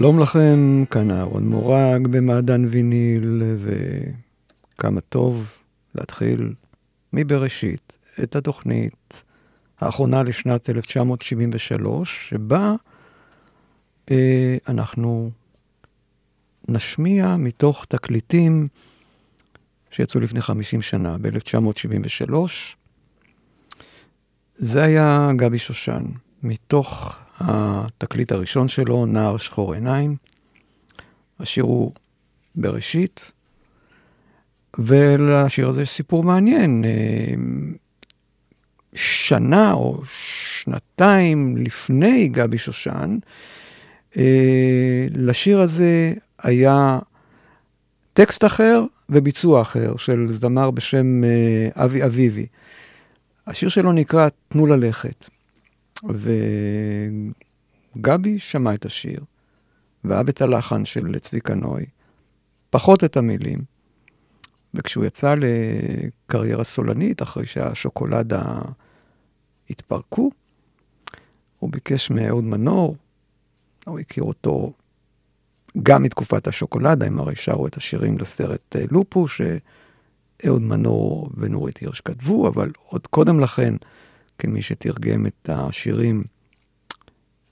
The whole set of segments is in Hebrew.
שלום לכם, כאן אהרון מורג במעדן ויניל, וכמה טוב להתחיל מבראשית את התוכנית האחרונה לשנת 1973, שבה אה, אנחנו נשמיע מתוך תקליטים שיצאו לפני 50 שנה, ב-1973. זה היה גבי שושן, מתוך התקליט הראשון שלו, נער שחור עיניים. השיר הוא בראשית, ולשיר הזה יש סיפור מעניין. אה, שנה או שנתיים לפני גבי שושן, אה, לשיר הזה היה טקסט אחר וביצוע אחר של זמר בשם אה, אבי אביבי. השיר שלו נקרא "תנו ללכת". וגבי שמע את השיר, ואהב את הלחן של צביקה נוי, פחות את המילים. וכשהוא יצא לקריירה סולנית, אחרי שהשוקולדה התפרקו, הוא ביקש מאהוד מנור, הוא הכיר אותו גם מתקופת השוקולדה, הם הרי שרו את השירים לסרט לופו, שאהוד מנור ונורית הירש כתבו, אבל עוד קודם לכן, כמי שתרגם את השירים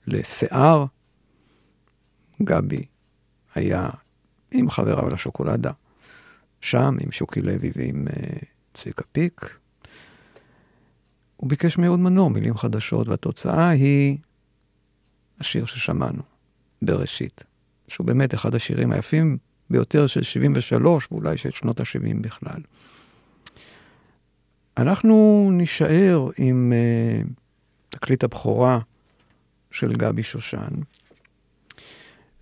לשיער, גבי היה עם חבריו לשוקולדה, שם עם שוקי לוי ועם uh, צביקה פיק. הוא ביקש מאהוד מנור מילים חדשות, והתוצאה היא השיר ששמענו, בראשית, שהוא באמת אחד השירים היפים ביותר של 73 ואולי של שנות ה-70 בכלל. אנחנו נישאר עם uh, תקליט הבכורה של גבי שושן,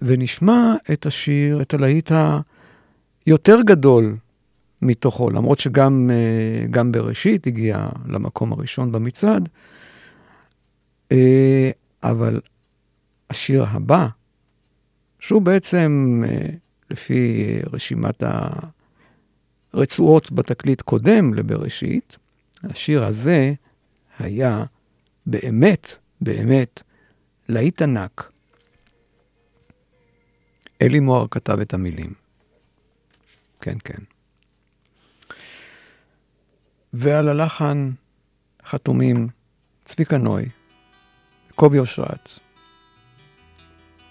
ונשמע את השיר, את הלהיט היותר גדול מתוכו, למרות שגם uh, גם בראשית הגיע למקום הראשון במצעד, uh, אבל השיר הבא, שהוא בעצם, uh, לפי רשימת הרצועות בתקליט קודם לבראשית, השיר הזה היה באמת, באמת, להיט ענק. אלי מוהר כתב את המילים. כן, כן. ועל הלחן חתומים צביקה נוי, קובי אושרת,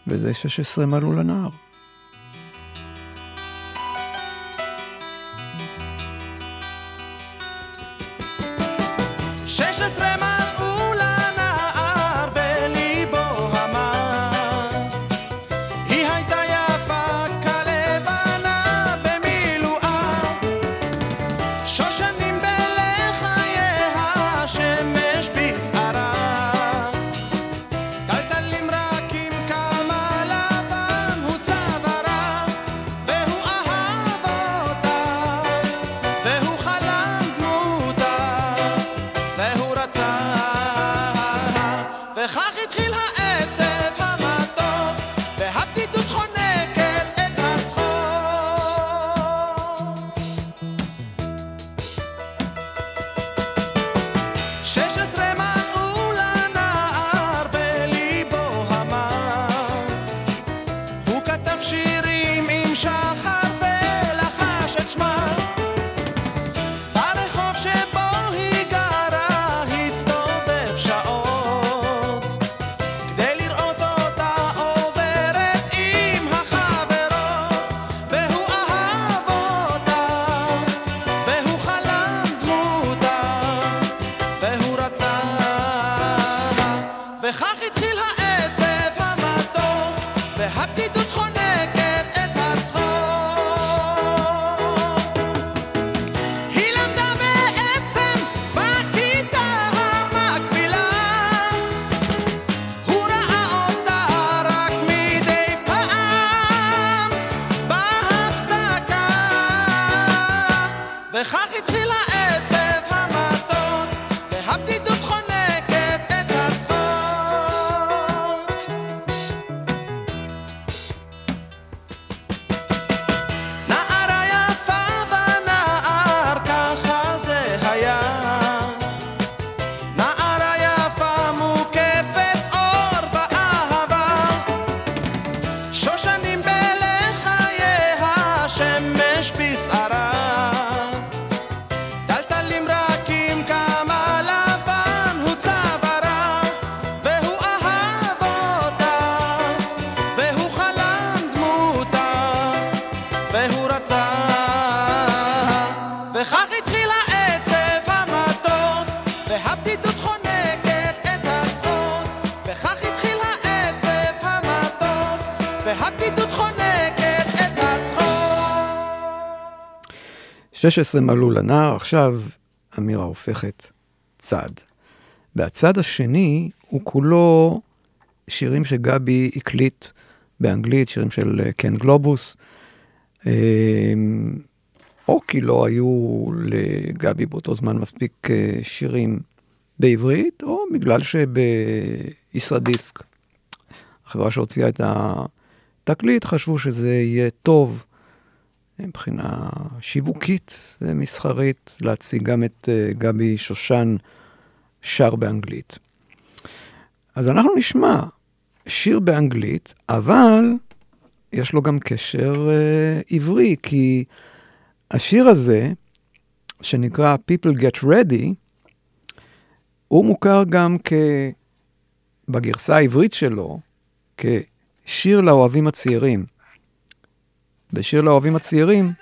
וזה 16 מלול הנער. 16 מה... 16 מלאו לנער, עכשיו אמירה הופכת צד. והצד השני הוא כולו שירים שגבי הקליט באנגלית, שירים של אה, קן גלובוס, אמ, או כי לא היו לגבי באותו זמן מספיק אה, שירים בעברית, או בגלל שבישרדיסק, החברה שהוציאה את התקליט, חשבו שזה יהיה טוב מבחינה שיווקית ומסחרית, להציג גם את אה, גבי שושן שר באנגלית. אז אנחנו נשמע שיר באנגלית, אבל יש לו גם קשר uh, עברי, כי השיר הזה, שנקרא People Get Ready, הוא מוכר גם כ... בגרסה העברית שלו, כשיר לאוהבים הצעירים. בשיר לאוהבים הצעירים,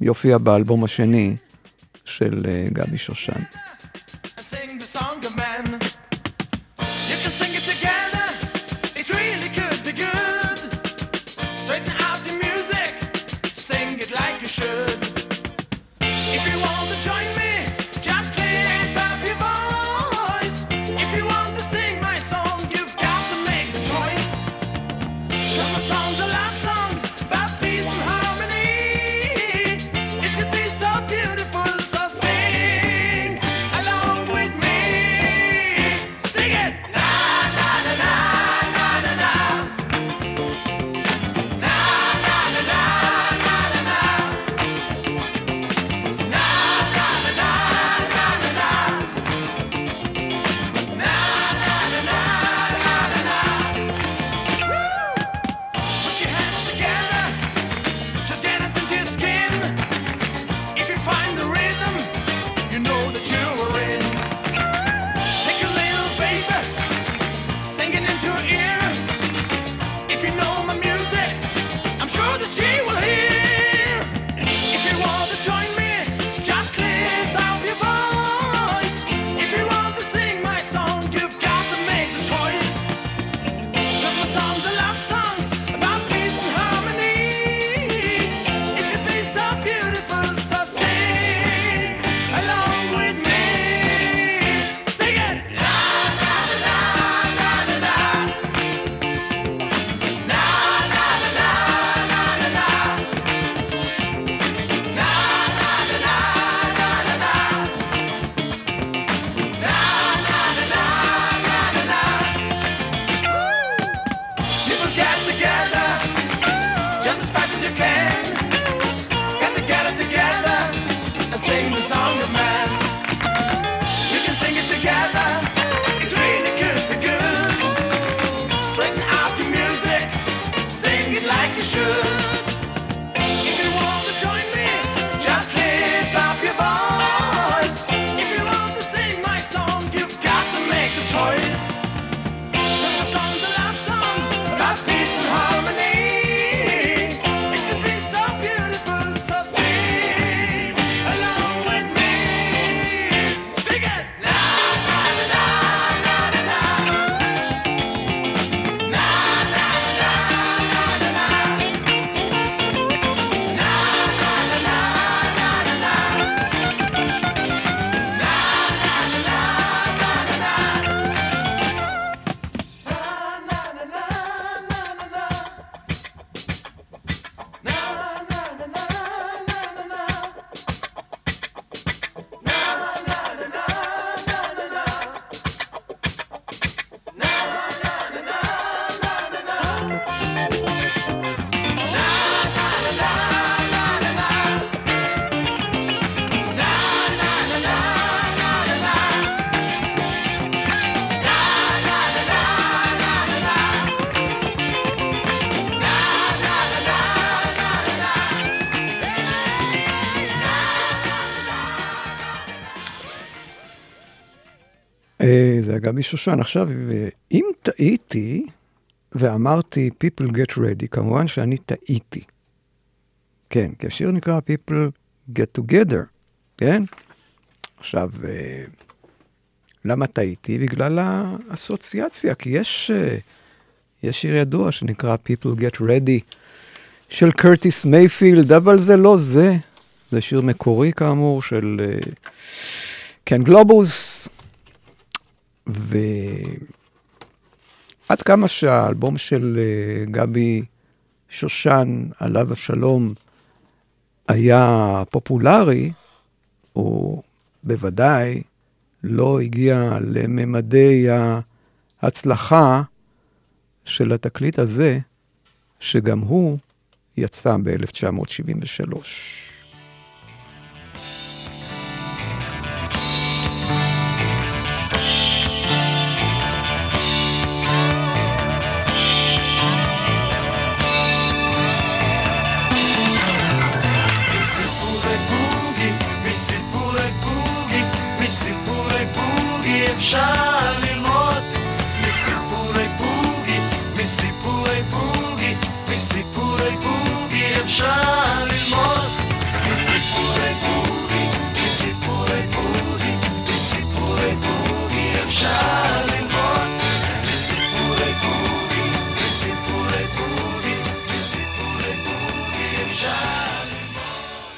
יופיע באלבום השני של אה, גבי שושן. I sing the song of man. גבי שושן. עכשיו, אם טעיתי ואמרתי People Get Ready, כמובן שאני טעיתי. כן, כי השיר נקרא People Get Together, כן? עכשיו, אה, למה טעיתי? בגלל האסוציאציה, כי יש, אה, יש שיר ידוע שנקרא People Get Ready של קרטיס מייפילד, אבל זה לא זה. זה שיר מקורי כאמור של אה, כן, קן גלובוס. ועד כמה שהאלבום של אה, גבי שושן, עליו השלום, היה פופולרי, הוא בוודאי לא הגיע לממדי ההצלחה של התקליט הזה, שגם הוא יצא ב-1973.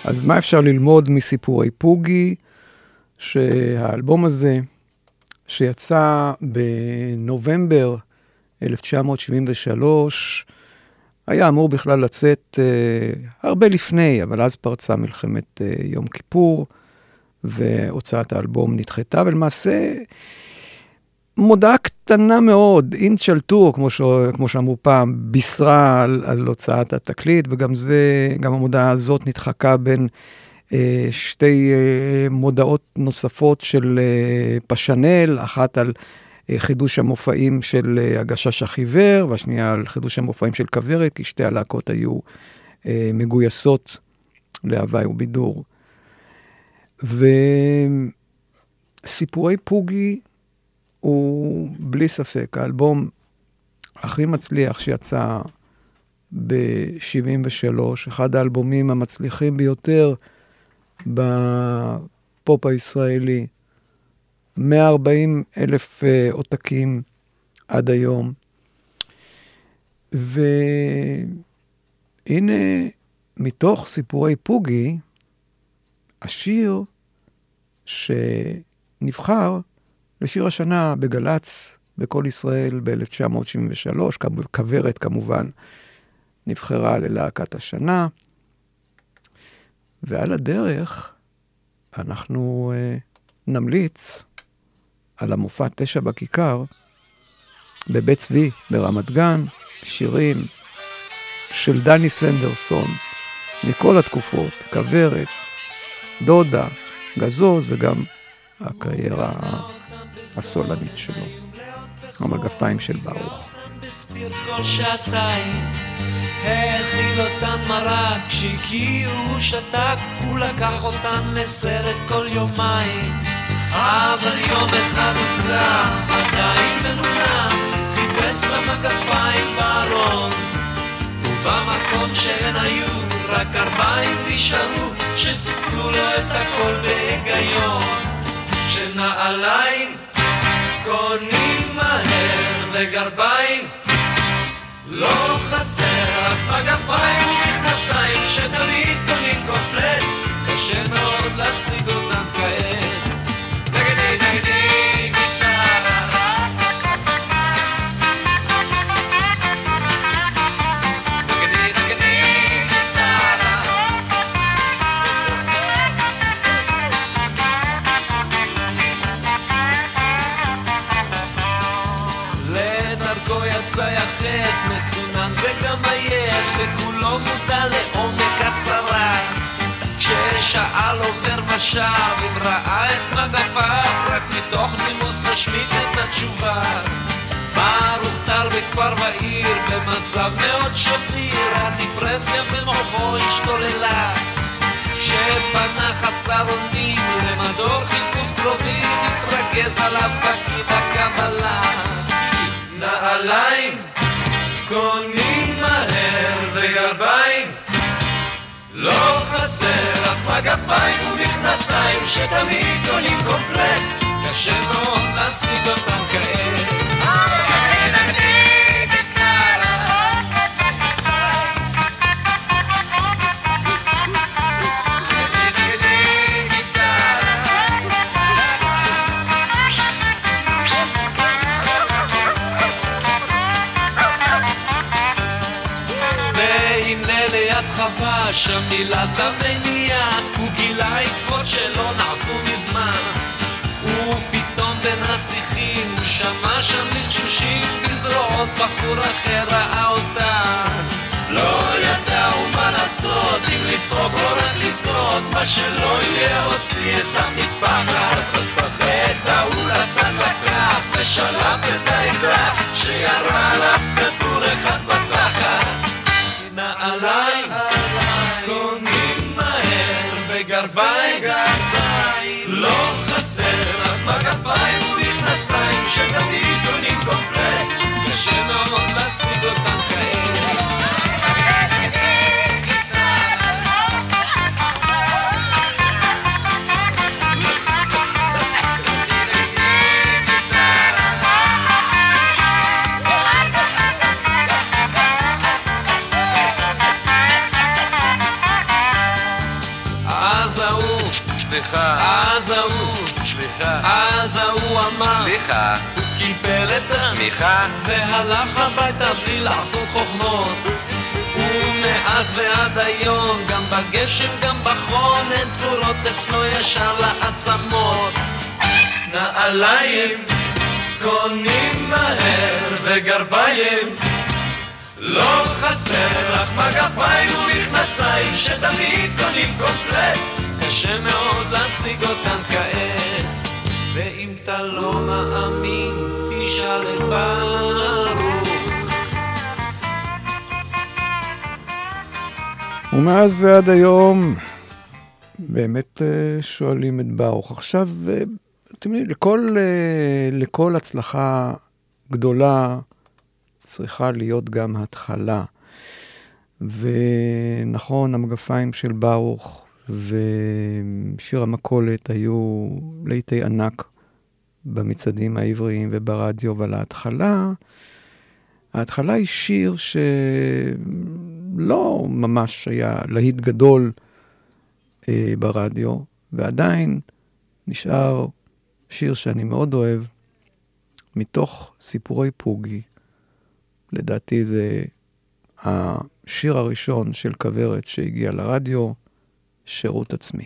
אז מה אפשר ללמוד מסיפורי פוגי? שהאלבום הזה, שיצא בנובמבר 1973, היה אמור בכלל לצאת אה, הרבה לפני, אבל אז פרצה מלחמת אה, יום כיפור, והוצאת האלבום נדחתה, ולמעשה מודעה קטנה מאוד, אינצ'לטור, כמו, ש... כמו שאמרו פעם, בישרה על, על הוצאת התקליט, וגם זה, גם המודעה הזאת נדחקה בין אה, שתי אה, מודעות נוספות של אה, פשנל, אחת על אה, חידוש המופעים של אה, הגשש החיוור, והשנייה על חידוש המופעים של כוורת, כי שתי הלהקות היו אה, מגויסות להוואי ובידור. וסיפורי פוגי הוא בלי ספק האלבום הכי מצליח שיצא ב-73, אחד האלבומים המצליחים ביותר בפופ הישראלי. 140 אלף אה, עותקים עד היום. והנה, מתוך סיפורי פוגי, השיר שנבחר לשיר השנה בגל"צ, בקול ישראל ב-1973, כוורת כמובן נבחרה ללהקת השנה, ועל הדרך אנחנו uh, נמליץ על המופע תשע בכיכר בבית צבי ברמת גן, שירים של דני סנדרסון מכל התקופות, כוורת, דודה, גזוז וגם הקריירה הסולנית שלו, המגפיים של ברוך. האכיל אותן מרק כשהגיעו שתק הוא לקח אותן לסרט כל יומיים. אבל יום אחד הוא קרא עדיין מנונה חיפש לה מגפיים בארון. ובמקום שהן היו רק ארבעים נשארו שסיפרו לו את הכל בהיגיון. שנעליים קונים מהר וגרביים. לא חסר אף מגפיים ומכנסיים שתמיד קונים קומפלט. קשה מאוד להשיג אותם כעת. נגדי נגדי כששאל עובר ושב, אם ראה את מגפיו, רק מתוך נימוס נשמיט את התשובה. ברוך טר בכפר ועיר, במצב מאוד שביר, הדיפרסיה במוחו השתוללה. כשפנה חסר אונים למדור חיפוש קרובים, התרגז עליו פקיד הקבלה. נעליים קונים מהר וגרביים לא חסר אף מגפיים ומכנסיים שתמיד קונים קומפלט. קשה מאוד להשיג אותם כעת חווה שם מילת המניעה הוא גילה עקבות שלא נעשו מזמן ופתאום בין השיחים הוא שמע שם לחשושים בזרועות בחור אחר ראה אותה לצחוק, לא רק לבכות, מה שלא יהיה הוציא את המטפחת. את ההוא לצד לקח, ושלף את האקלח, שירה עליו כדור אחד בתחת. נעליים, שתמיד קונים קומפלט, קשה מאוד להשיג אותם כאלה. אז ההוא, אז ההוא, סליחה, אז ההוא אמר, סליחה, הוא קיבל את הסמיכה, והלך הביתה בלי לעשות חוכמות. ומאז ועד היום, גם בגשם, גם בחום, הן תפורות אצלו ישר לעצמות. נעליים קונים מהר וגרביים. לא חסר לך מגפיים ומכנסיים שתמיד קונים קומפלט. קשה מאוד להשיג אותם כעת ואם אתה לא מאמין תשאל את ברוך ומאז ועד היום באמת אה, שואלים את ברוך. עכשיו, אה, אתם יודעים, לכל, אה, לכל הצלחה גדולה צריכה להיות גם התחלה. ונכון, המגפיים של ברוך ושיר המכולת היו לעיתי ענק במצעדים העבריים וברדיו, אבל ההתחלה, ההתחלה היא שיר שלא ממש היה להיט גדול אה, ברדיו, ועדיין נשאר שיר שאני מאוד אוהב, מתוך סיפורי פוגי. לדעתי זה השיר הראשון של כוורת שהגיע לרדיו, שירות עצמי.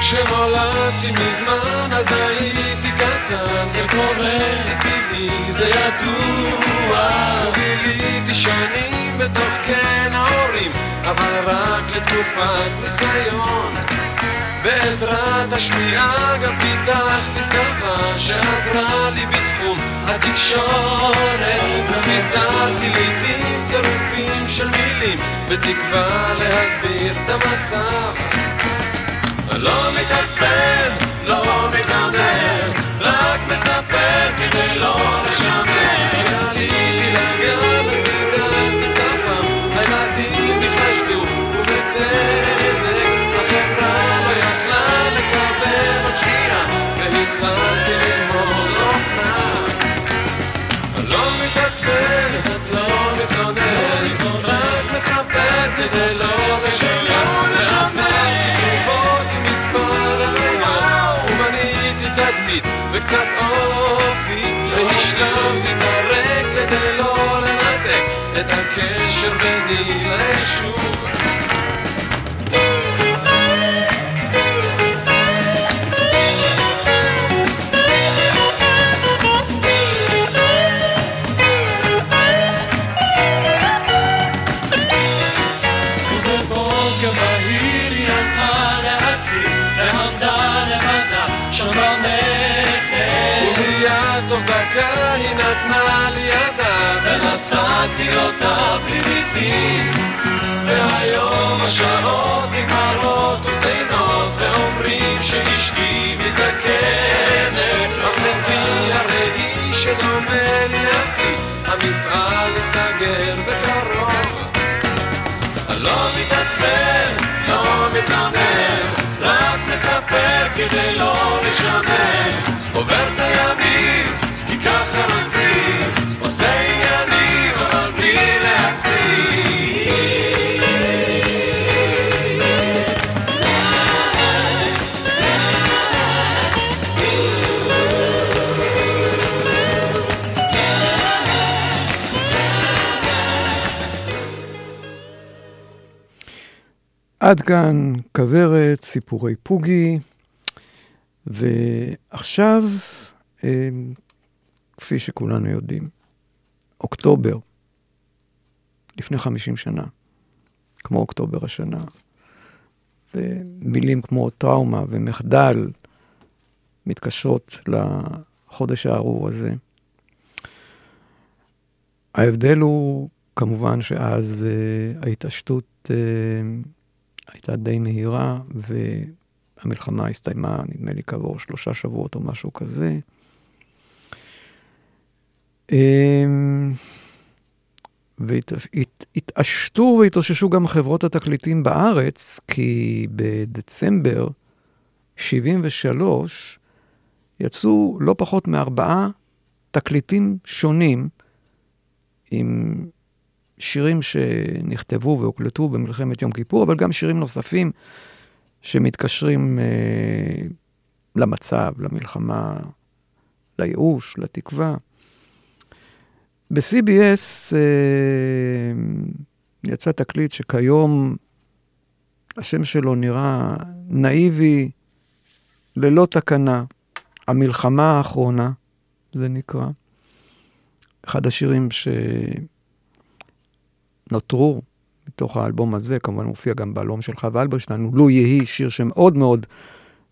כשנולדתי מזמן אז הייתי קטן. זה קורה, זה טבעי, זה ידוע. וגיליתי שנים בתוך קן ההורים אבל רק לתקופת ניסיון. בעזרת השמיעה גם פיתחתי שפה שעזרה לי בתחום התקשורת. ופיזרתי לעיתים צירופים של מילים בתקווה להסביר את המצב. לא מתעצבן, לא מתעמר, רק מספר כדי לא לשמר. כשעליתי לגן החברה לא. לא לא וקצת אופי, והשלמתי את הריק כדי לא לנתק את הקשר ביני ליישוב. ונשאתי אותה בלי ניסים. והיום השעות נגמרות וטעינות, ואומרים שאשתי מזדקנת. אך לפי הראי שדומה לי לי, המפעל ייסגר בקרוב. לא מתעצבן, לא מתלונן, רק מספר כדי לא לשמן. עובר את הימים, עד כאן כוורת, סיפורי פוגי, ועכשיו, אה, כפי שכולנו יודעים, אוקטובר, לפני 50 שנה, כמו אוקטובר השנה, ומילים כמו טראומה ומחדל מתקשרות לחודש הארור הזה. ההבדל הוא כמובן שאז uh, ההתעשתות uh, הייתה די מהירה, והמלחמה הסתיימה, נדמה לי, כעבור שלושה שבועות או משהו כזה. והתעשתו והתאוששו גם חברות התקליטים בארץ, כי בדצמבר 73' יצאו לא פחות מארבעה תקליטים שונים עם שירים שנכתבו והוקלטו במלחמת יום כיפור, אבל גם שירים נוספים שמתקשרים אה, למצב, למלחמה, לייאוש, לתקווה. ב-CBS אה, יצא תקליט שכיום השם שלו נראה נאיבי, ללא תקנה. המלחמה האחרונה, זה נקרא. אחד השירים שנותרו מתוך האלבום הזה, כמובן מופיע גם באלבום של חווה אלברשטיין, לו יהי שיר שמאוד מאוד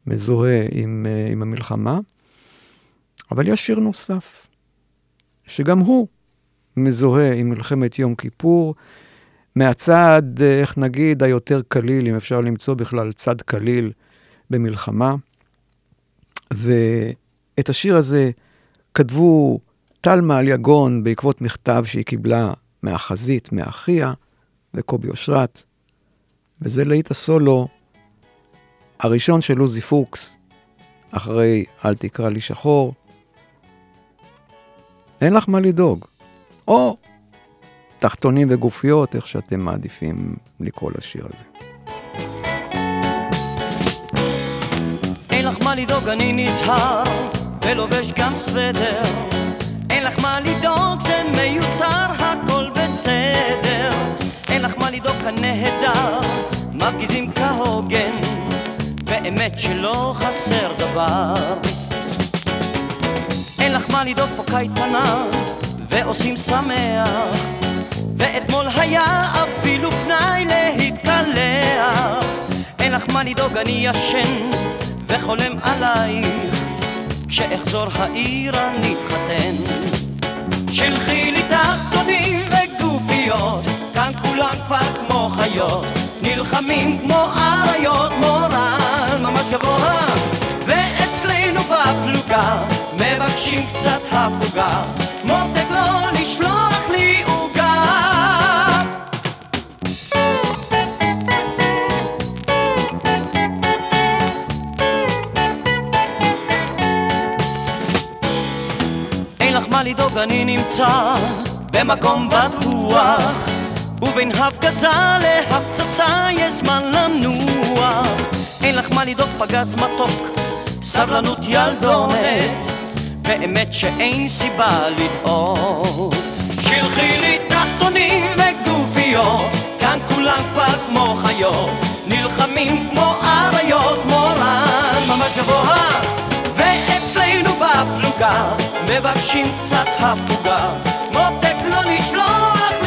מזוהה עם, אה, עם המלחמה. אבל יש שיר נוסף, שגם הוא מזוהה עם מלחמת יום כיפור, מהצד, אה, איך נגיד, היותר קליל, אם אפשר למצוא בכלל צד קליל במלחמה. ואת השיר הזה כתבו טלמה על יגון בעקבות מכתב שהיא קיבלה מהחזית, מאחיה וקובי אושרת, וזה להיט הסולו הראשון של עוזי פוקס, אחרי אל תקרא לי שחור. אין לך מה לדאוג. או תחתונים וגופיות, איך שאתם מעדיפים לקרוא לשיר הזה. אין לך מה לדאוג, אני נזהר, ולובש גם סוודר. אין לך מה לדאוג, זה מיותר, הכל בסדר. אין לך מה לדאוג, הנהדר, מפגיזים כהוגן, באמת שלא חסר דבר. אין לך מה לדאוג פה קייטנה, ועושים שמח, ואתמול היה אפילו פנאי להתקלח. אין לך מה לדאוג, אני ישן וחולם עלייך, כשאחזור העיר אני אתחתן. שלחי לי תחתונים וגופיות, כאן כולם כבר כמו חיות, נלחמים כמו אריות, מורל ממש גבוה, ואצלנו בפלוגה מבקשים קצת הפוגה, מותק לא לדאוג, אני נמצא במקום בטוח, ובין הפגזה להפצצה יש זמן לנוח. אין לך מה לדאוג, פגז מתוק, סבלנות ילדונת, באמת שאין סיבה לדאוג. שלחי לי תחתונים וגופיות, כאן כולם כבר כמו חיות, נלחמים כמו אריות, מורל ממש גבוה, בפלוגה מבקשים קצת הפוגה, מותק לא לשלוח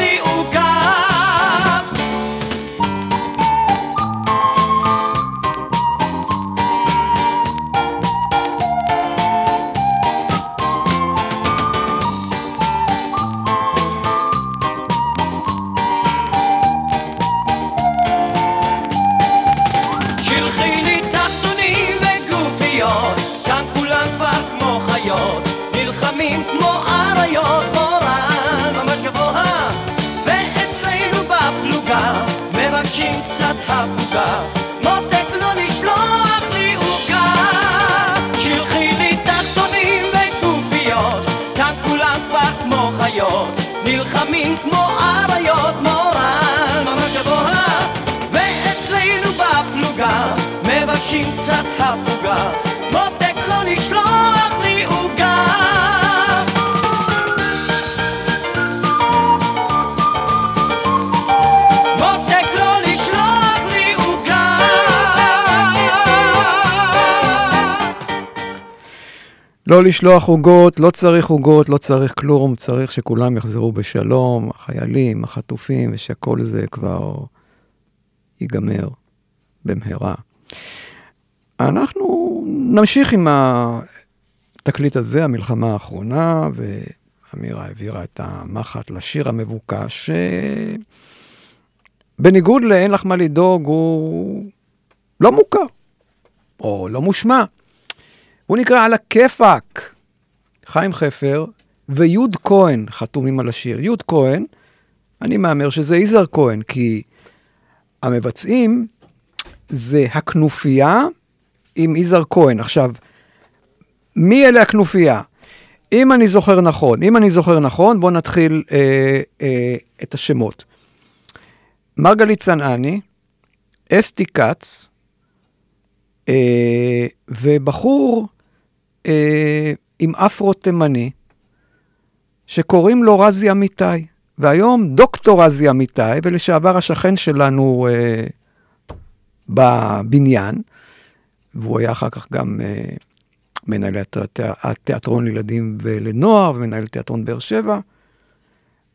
לא לשלוח עוגות, לא צריך עוגות, לא צריך כלום, צריך שכולם יחזרו בשלום, החיילים, החטופים, ושהכל זה כבר ייגמר במהרה. אנחנו נמשיך עם התקליט הזה, המלחמה האחרונה, ואמירה העבירה את המחט לשיר המבוקש, שבניגוד ל"אין לך מה לדאוג", הוא לא מוכר, או לא מושמע. הוא נקרא על הכיפאק. חיים חפר ויוד כהן חתומים על השיר. יוד כהן, אני מהמר שזה יזהר כהן, כי המבצעים זה הכנופיה עם יזהר כהן. עכשיו, מי אלה הכנופיה? אם אני זוכר נכון, אם אני זוכר נכון, בואו נתחיל אה, אה, את השמות. מרגלית צנעני, אסתי כץ, אה, ובחור אה, עם אפרו תימני, שקוראים לו רזי אמיתי, והיום דוקטור רזי אמיתי, ולשעבר השכן שלנו אה, בבניין, והוא היה אחר כך גם אה, מנהל התיאטרון לילדים ולנוער, ומנהל תיאטרון באר שבע.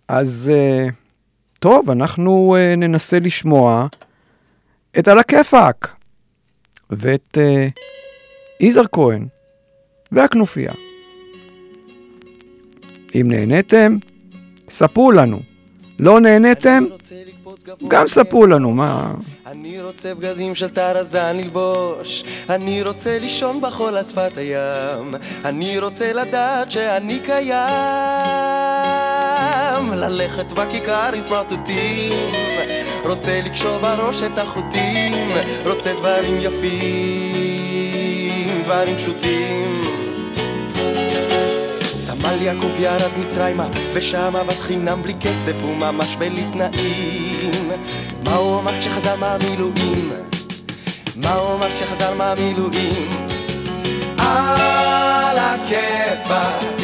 אז אה, טוב, אנחנו אה, ננסה לשמוע את על הכיפאק, ואת יזהר כהן. והכנופיה. אם נהניתם, ספרו לנו. לא נהניתם, גם ספרו לנו, מה... אני רוצה בגדים של טרזן ללבוש, אני רוצה לישון בחול על שפת הים, אני רוצה לדעת שאני קיים, ללכת בכיכר עם סמרטוטים, רוצה לקשור בראש את החוטים, רוצה דברים יפים, דברים פשוטים. סמל יעקב ירד מצרימה, ושם עבד חינם בלי כסף וממש בלי תנאים. מה הוא אמר כשחזר מהמילואים? מה הוא אמר כשחזר מהמילואים? על הכיפאק,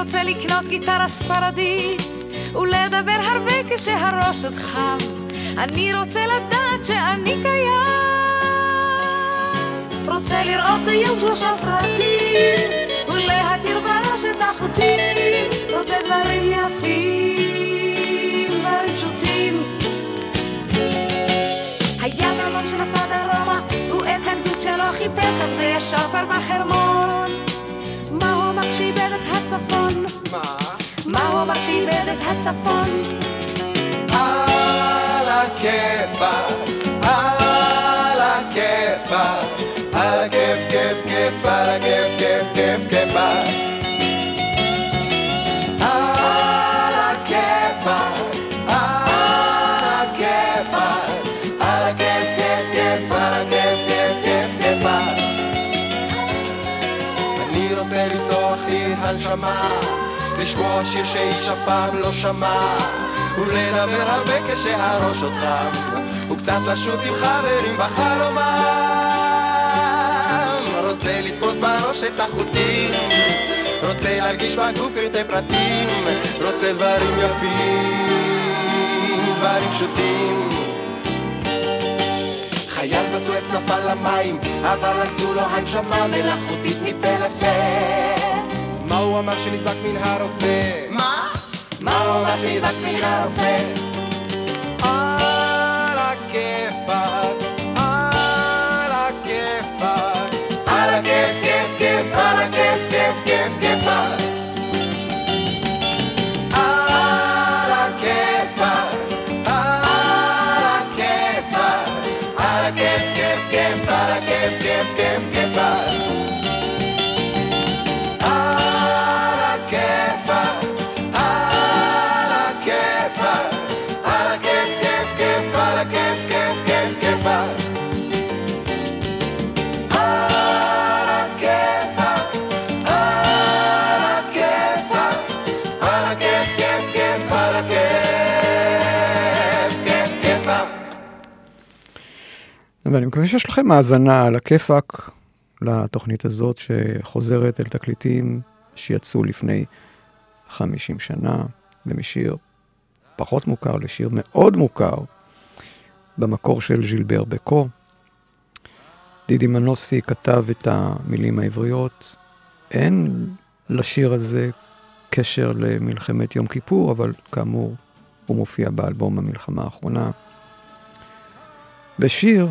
רוצה לקנות גיטרה ספרדית, ולדבר הרבה כשהראש עוד חם. אני רוצה לדעת שאני קיים. רוצה לראות ביום שלושה סרטים, ולהתיר בראש את החוטים. רוצה דברים יפים, דברים פשוטים. היה דרמון שנסע דרומה, הוא את הגדוד שלו חיפש, אך זה ישר כבר בחרמון. אמר כשאיבד את הצפון? מה? מה הוא אמר כשאיבד את הצפון? על הכיפאק, על הכיפאק, על הכיף, כיף, כיף, על הכיף, כיף, כיף, כיפאק. שיר שאיש אף פעם לא שמע, ולדבר הרבה כשהראש עוד חם, וקצת לשוט עם חברים בחלומם. רוצה לתפוס בראש את החוטים, רוצה להרגיש בגוף פרטי פרטים, רוצה דברים יפים, דברים פשוטים. חייל בסואץ נפל למים, אבל עשו לו הנשמה מלאכותית מפה לפה. מה הוא אמר שנדבק מן הרופא? מה? מה הוא אמר שנדבק מן הרופא? ואני מקווה שיש לכם האזנה על הכיפאק לתוכנית הזאת, שחוזרת אל תקליטים שיצאו לפני 50 שנה, ומשיר פחות מוכר לשיר מאוד מוכר, במקור של ז'ילבר בקו. דידי מנוסי כתב את המילים העבריות. אין לשיר הזה קשר למלחמת יום כיפור, אבל כאמור, הוא מופיע באלבום המלחמה האחרונה. ושיר,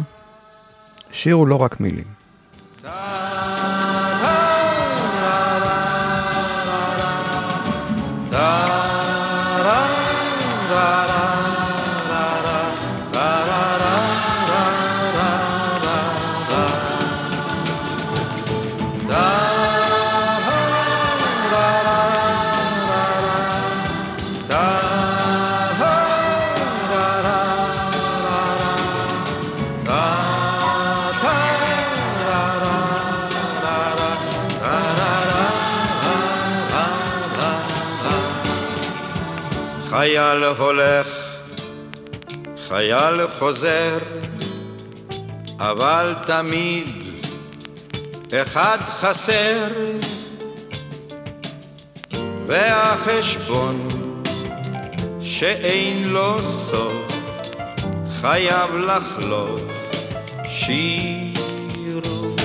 שיר הוא לא רק מילים. חייל הולך, חייל חוזר, אבל תמיד אחד חסר, והחשבון שאין לו סוף חייב לחלוף שירו,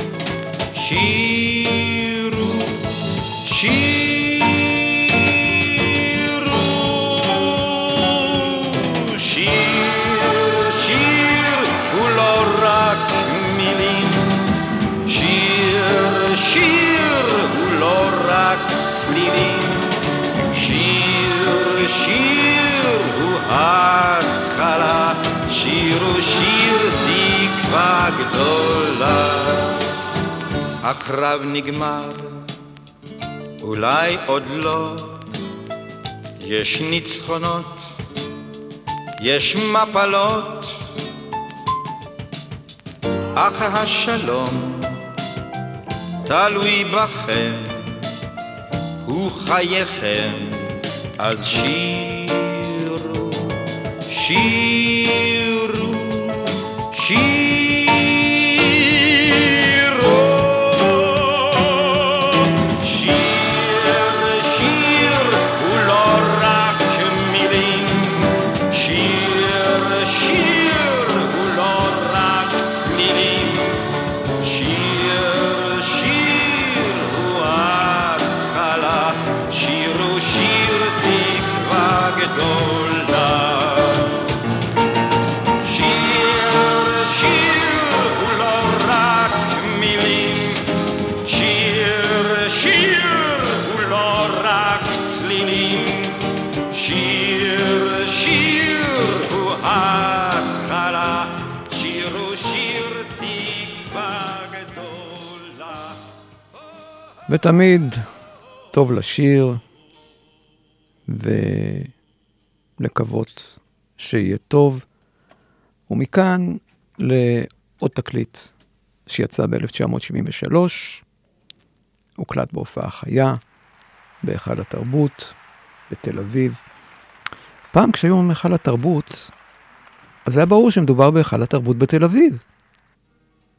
שירו, שירו גדולה. הקרב נגמר אולי עוד לא. יש ניצחונות יש מפלות, אך השלום תלוי בכם, הוא חייכם, אז שירו, שירו, שירו. ותמיד טוב לשיר ולקוות שיהיה טוב. ומכאן לעוד תקליט שיצא ב-1973, הוקלט בהופעה חיה בהיכל התרבות בתל אביב. פעם כשהיו אומרים היכל התרבות, אז היה ברור שמדובר בהיכל התרבות בתל אביב.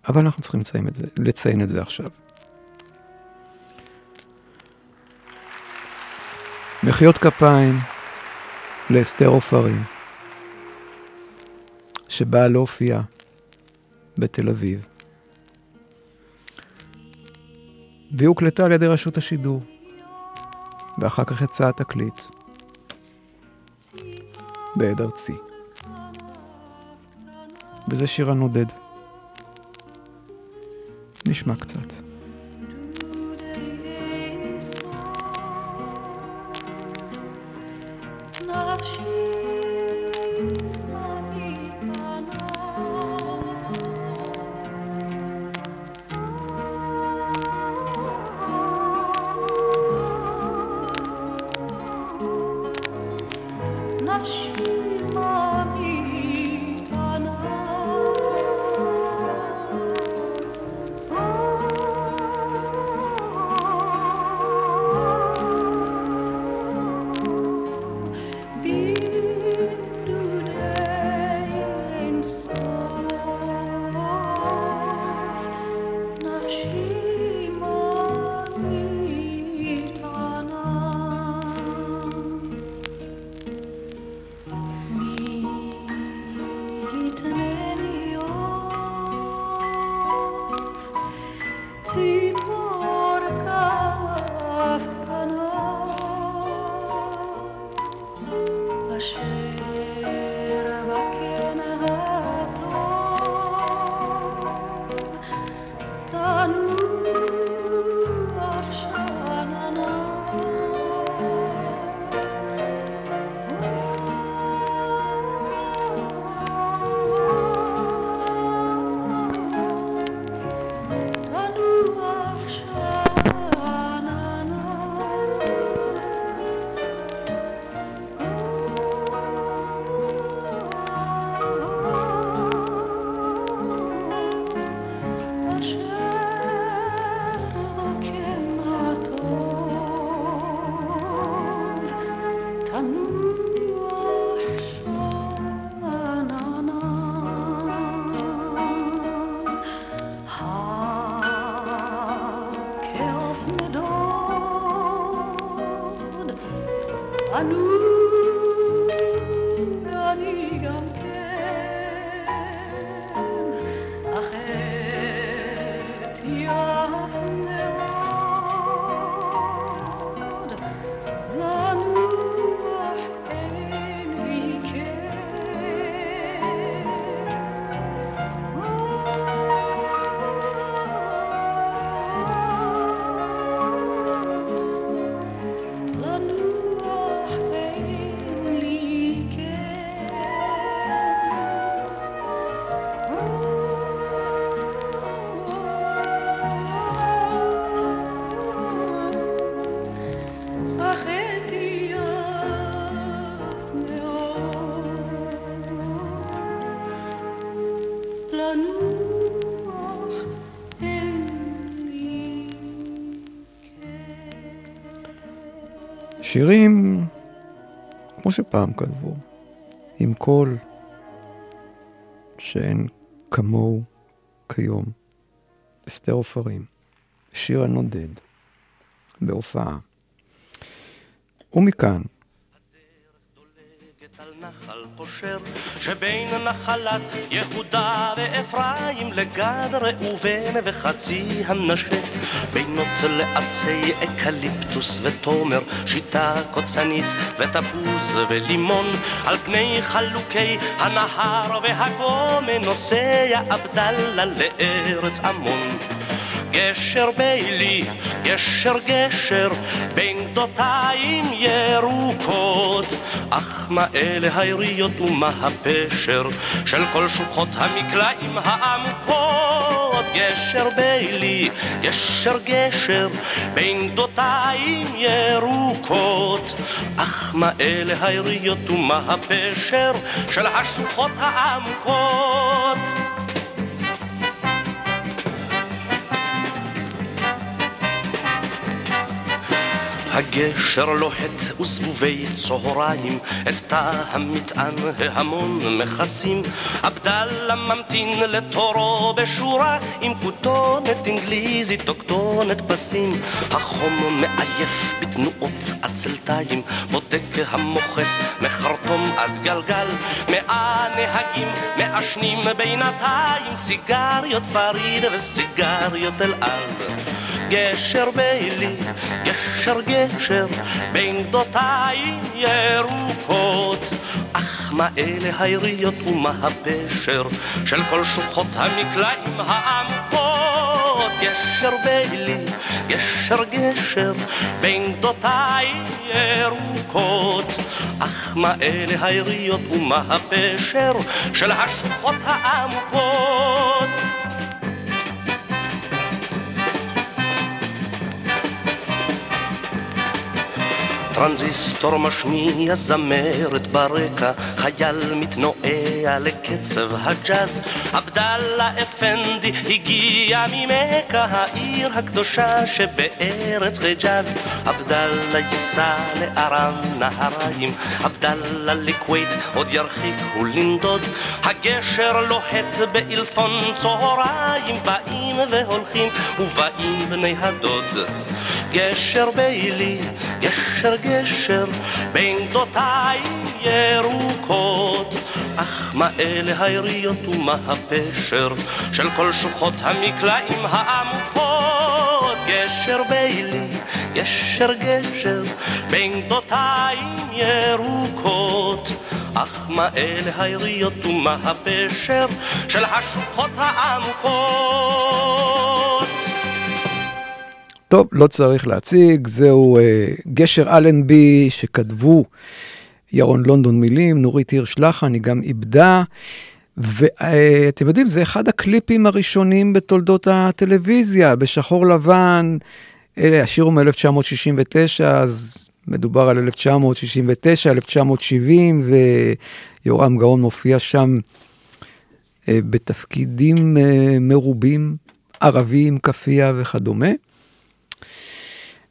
אבל אנחנו צריכים לציין את זה, לציין את זה עכשיו. מחיאות כפיים לאסתר עופרים, שבאה להופיע בתל אביב. והיא הוקלטה על ידי רשות השידור, ואחר כך יצא התקליט בעד ארצי. וזה שיר הנודד. נשמע קצת. שירים כמו שפעם כתבו, עם קול שאין כמוהו כיום. אסתר עופרים, שיר הנודד, בהופעה. ומכאן, פושר שבין נחלת יהודה ואפרים לגד ראובן וחצי המנשה בינות לעצי אקליפטוס ותומר שיטה קוצנית ותפוז ולימון. על פני חלוקי הנהר והגומא נוסע עבדאללה לארץ עמון גשר ביילי, גשר גשר, בין גדותיו הירוקות. אך מה אלה היריות ומה הפשר של כל שוחות המקלעים העמוקות? גשר ביילי, גשר גשר, בין גדותיים ירוקות. אך מה אלה היריות ומה הפשר של השוחות העמוקות? הגשר לוהט וזבובי צהריים את תא המטען ההמון מכסים. עבדאללה ממתין לתורו בשורה עם כותונת אנגליזית או כתונת פסים. החום מעייף בתנועות עצלתיים בודק המוכס מחרטום עד גלגל. מאה נהגים מעשנים בינתיים סיגריות פריד וסיגריות אל-על גשר בילי, גשר גשר, בין גדותיים ירוקות. אך מה אלה היריות ומה הפשר של כל שוחות המקלעים העמקות? גשר בילי, גשר גשר, בין גדותיים ירוקות. אך מה אלה היריות ומה הפשר של השוחות העמקות? טרנזיסטור משמיע זמרת ברקע, חייל מתנועע לקצב הג'אז. עבדאללה אפנדי הגיע ממכה, העיר הקדושה שבארץ חיג'אז. עבדאללה ייסע לארם נהריים, עבדאללה לכווית עוד ירחיקו לנדוד. הגשר לוהט באלפון צהריים, באים והולכים ובאים בני הדוד. גשר בילי, גשר גשר, בין גדותיים ירוקות. אך מה אלה היריות ומה הפשר של כל שוחות המקלעים העמוקות? גשר בילי, גשר גשר, בין גדותיים ירוקות. אך מה אלה היריות ומה הפשר של השוחות העמוקות? טוב, לא צריך להציג, זהו אה, גשר אלנבי שכתבו ירון לונדון מילים, נורית הירש לחן, היא גם איבדה. ואתם יודעים, זה אחד הקליפים הראשונים בתולדות הטלוויזיה, בשחור לבן, אה, השיר הוא מ-1969, אז מדובר על 1969, 1970, ויורם גאון מופיע שם אה, בתפקידים אה, מרובים, ערבים, כאפיה וכדומה.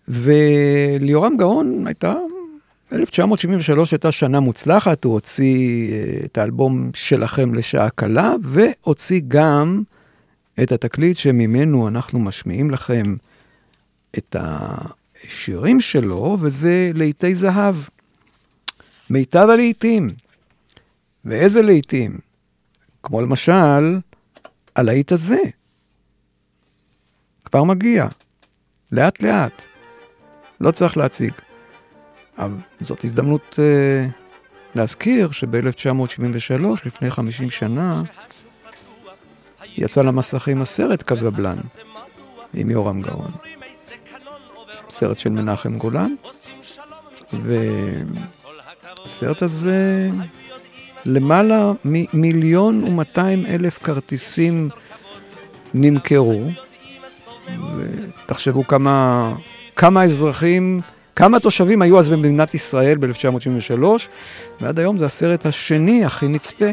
וליורם גאון הייתה, 1973 הייתה שנה מוצלחת, הוא הוציא אה, את האלבום שלכם לשעה קלה, והוציא גם את התקליט שממנו אנחנו משמיעים לכם את השירים שלו, וזה לעיתי זהב. מיטב הלעיתים. ואיזה לעיתים? כמו למשל, הלהיט הזה. כבר מגיע. לאט לאט. לא צריך להציג. אבל זאת הזדמנות uh, להזכיר שב-1973, לפני 50 שנה, יצא למסכים הסרט קזבלן עם יורם גאון. סרט של מנחם גולן, והסרט הזה, למעלה ממיליון ומאתיים אלף כרטיסים נמכרו, ותחשבו כמה, כמה אזרחים, כמה תושבים היו אז במדינת ישראל ב-1973, ועד היום זה הסרט השני הכי נצפה,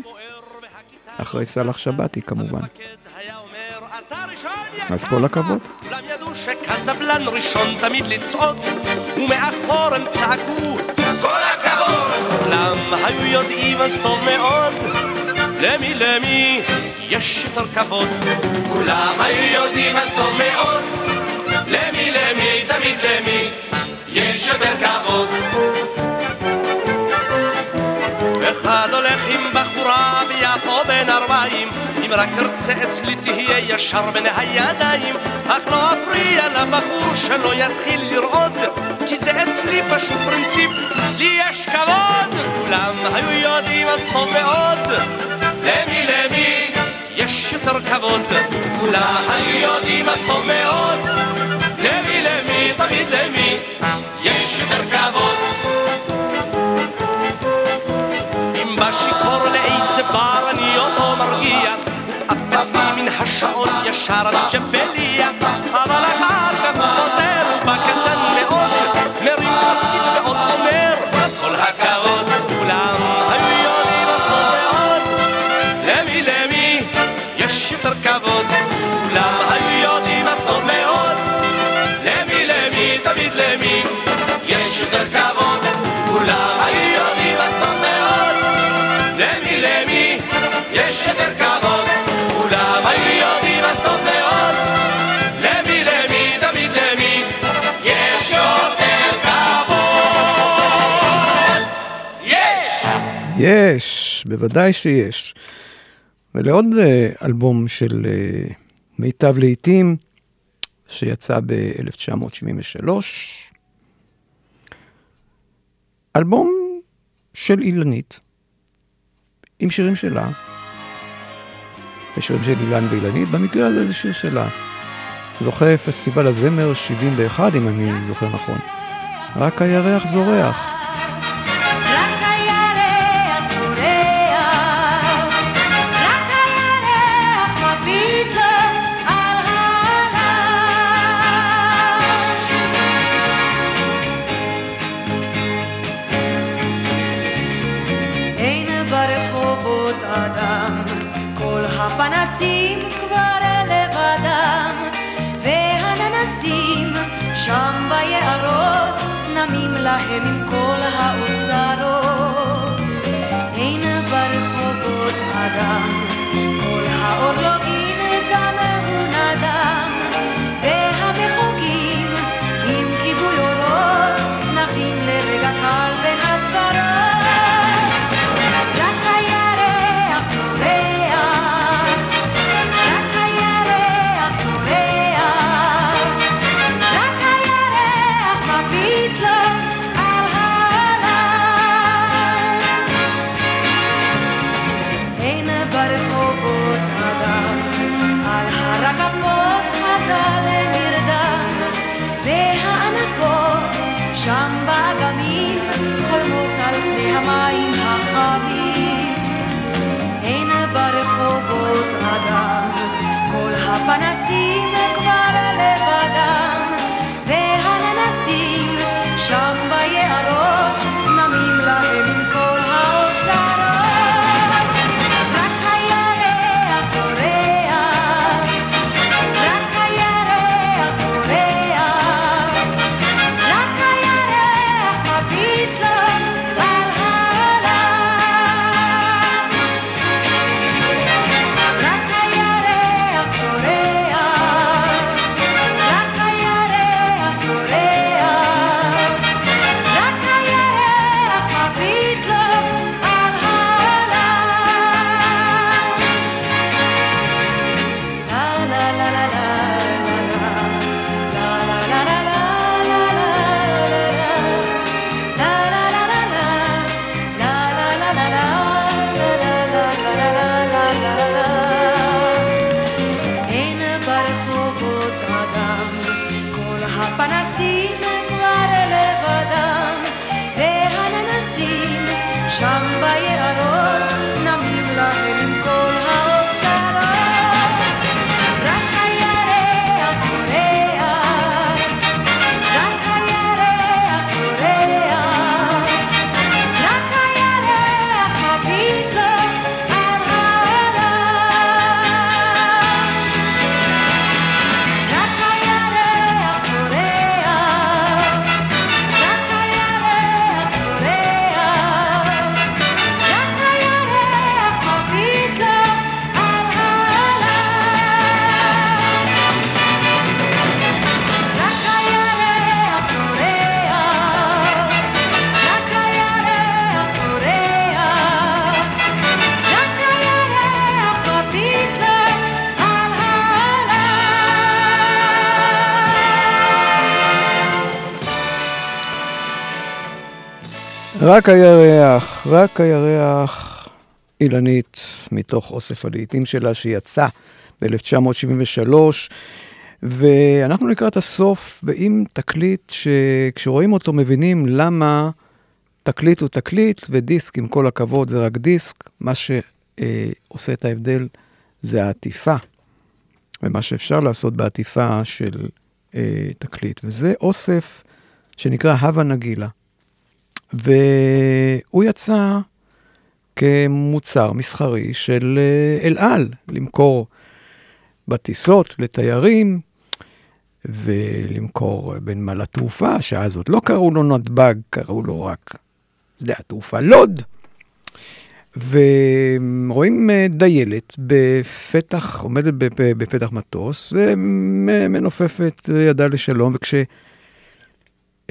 אחרי סאלח שבתי כמובן. אז כל הכבוד. כולם ידעו שקזבלן ראשון תמיד לצעוד, ומאחור הם צעקו כל הכבוד! כולם היו יודעים אז טוב מאוד, למי למי יש יותר כבוד. כולם היו יודעים אז טוב מאוד, למי למי תמיד למי יש יותר כבוד. אחד הולך עם בחורה ביפו בן ארבעים אם רק תרצה אצלי תהיה ישר בין הידיים. אך לא אפריע לבחור שלא יתחיל לרעוד כי זה אצלי פשוט פרינציפ. לי יש כבוד כולם היו יודעים אז טוב מאוד. למי למי יש יותר כבוד כולם היו יודעים אז טוב מאוד תמיד למי יש יותר כבוד. אם בשיכור לאיזה בר אני אותו מרגיע לי מן השעון ישר על ג'בליה אבל אחר כך חוזר הוא יש, בוודאי שיש. ולעוד אה, אלבום של אה, מיטב לעיתים, שיצא ב-1973, אלבום של אילנית, עם שירים שלה, ושירים של אילן ואילנית, במקרה הזה זה שיר שלה. זוכה פסטיבל הזמר 71, אם אני זוכר נכון. רק הירח זורח. רק הירח, רק הירח, אילנית, מתוך אוסף הלעיתים שלה שיצא ב-1973, ואנחנו לקראת הסוף, ועם תקליט שכשרואים אותו מבינים למה תקליט הוא תקליט, ודיסק, עם כל הכבוד, זה רק דיסק. מה שעושה את ההבדל זה העטיפה, ומה שאפשר לעשות בעטיפה של אה, תקליט. וזה אוסף שנקרא הווה נגילה. והוא יצא כמוצר מסחרי של אה, אל על, למכור בטיסות לתיירים ולמכור בנמל התעופה, שאז עוד לא קראו לו נתב"ג, קראו לו רק שדה התעופה לוד. ורואים אה, דיילת בפתח, עומדת בפ- בפתח מטוס, ומנופפת ידה לשלום, וכש...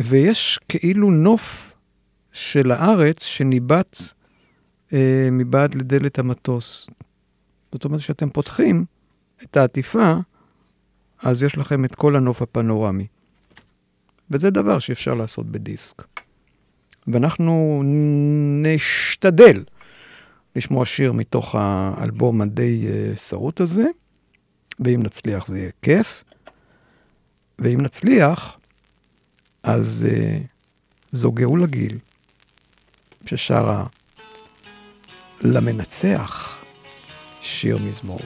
ויש כאילו נוף של הארץ שניבט אה, מבעד לדלת המטוס. זאת אומרת, כשאתם פותחים את העטיפה, אז יש לכם את כל הנוף הפנורמי. וזה דבר שאפשר לעשות בדיסק. ואנחנו נשתדל לשמוע שיר מתוך האלבום הדי אה, שרוט הזה, ואם נצליח זה יהיה כיף. ואם נצליח, אז אה, זו גאולה גיל, ששרה למנצח שיר מזמור.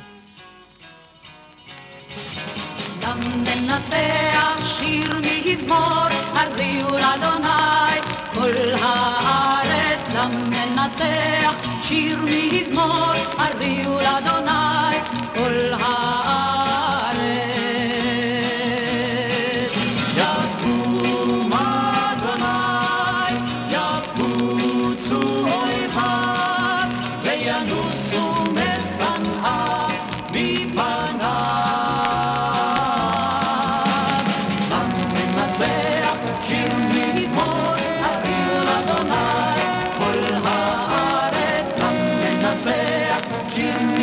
למנצח שיר מזמור, הריעו לאדוני כל הארץ. שיר מזמור, כל. הארץ.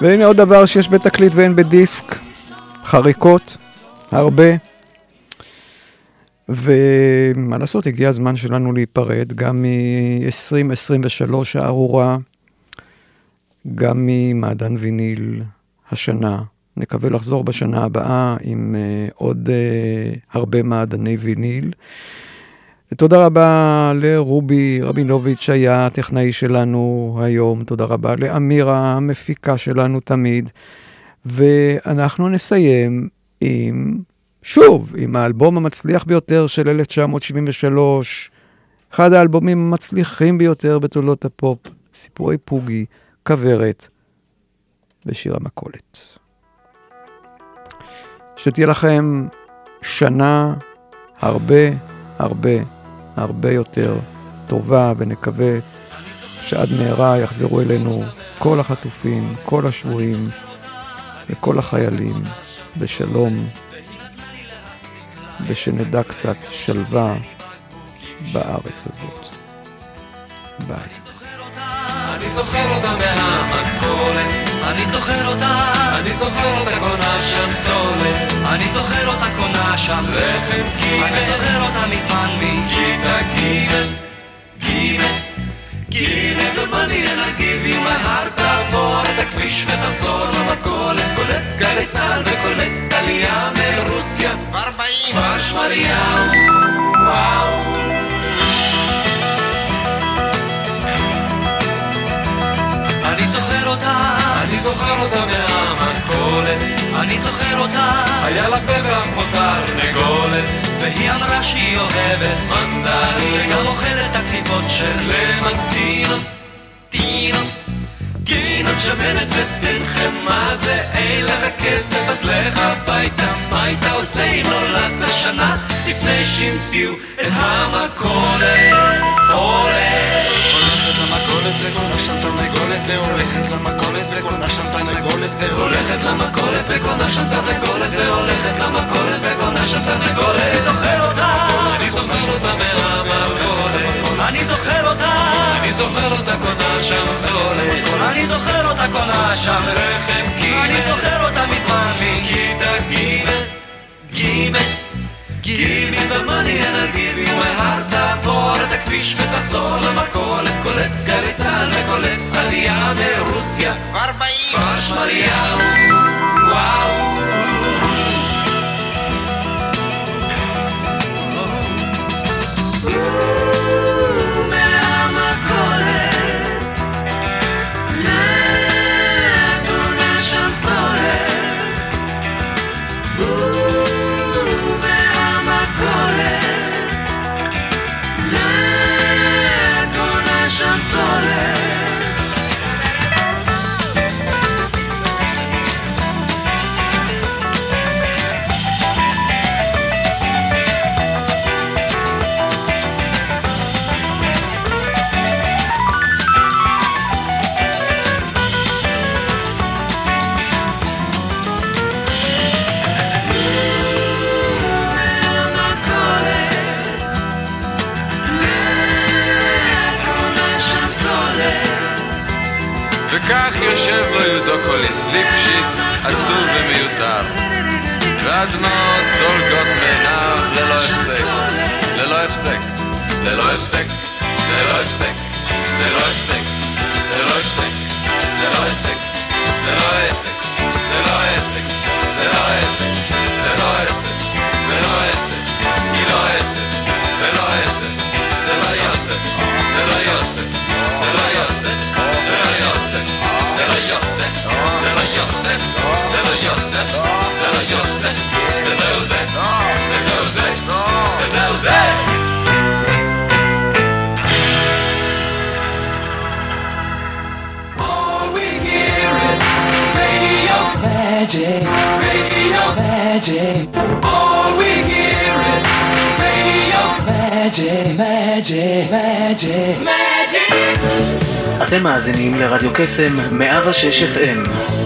והנה עוד דבר שיש בתקליט ואין בדיסק, חריקות, הרבה. ומה לעשות, הגיע הזמן שלנו להיפרד, גם מ-2023 הארורה, גם ממעדן ויניל השנה. נקווה לחזור בשנה הבאה עם uh, עוד uh, הרבה מעדני ויניל. תודה רבה לרובי רבינוביץ' שהיה הטכנאי שלנו היום, תודה רבה לאמירה המפיקה שלנו תמיד, ואנחנו נסיים עם, שוב, עם האלבום המצליח ביותר של 1973, אחד האלבומים המצליחים ביותר בתולדות הפופ, סיפורי פוגי, כוורת ושיר המכולת. שתהיה לכם שנה הרבה הרבה הרבה יותר טובה, ונקווה שעד מהרה יחזרו אלינו כל החטופים, כל השבויים וכל החיילים בשלום, ושנדע קצת שלווה בארץ הזאת. ביי. אני זוכר אותה מהמכולת, אני זוכר אותה, אני זוכר אותה קונה שם סולת, אני זוכר אותה קונה שם לחם גימל, אני זוכר אותה מזמן מכיתה גימל, גימל, גימל, the money and I give you my heart, תעבור את הכביש ותחזור למכולת, קולט גלי צה"ל וקולט עלייה מרוסיה, כבר באים, כפר שמריהו, וואו. אותה, אני זוכר אותה מהמכולת, אני זוכר אותה, היה לה פה ואף כמו תרנגולת, והיא אמרה שהיא אוהבת מנדרים, וגם אוכלת הקליפות של קלמנטינות, טינות, טינות שמנת ותן חמאה זה? אין לך כסף אז לך הביתה, מה היית עושה אם נולדת שנה לפני שהמציאו את המכולת, הולך. למכולת וקונה שם תרנגולת והולכת למכולת וקונה שם תרנגולת והולכת למכולת וקונה שם תרנגולת והולכת למכולת וקונה שם תרנגולת אני זוכר אותה. אני זוכר אותה מהמכולת. אני זוכר אותה. אני זוכר אותה קונה שם סולת. אני זוכר אותה קונה שם. לחם גימל אני זוכר אותה מזמן. מכיתה גימל גימל Give me the money and I'll give you my heart. תעבור את הכביש ותחזור למכולת קולט גלי צה"ל וקולט עלייה מרוסיה כבר באים כפר שמריהו וואו מהמכולת קסם 106 FM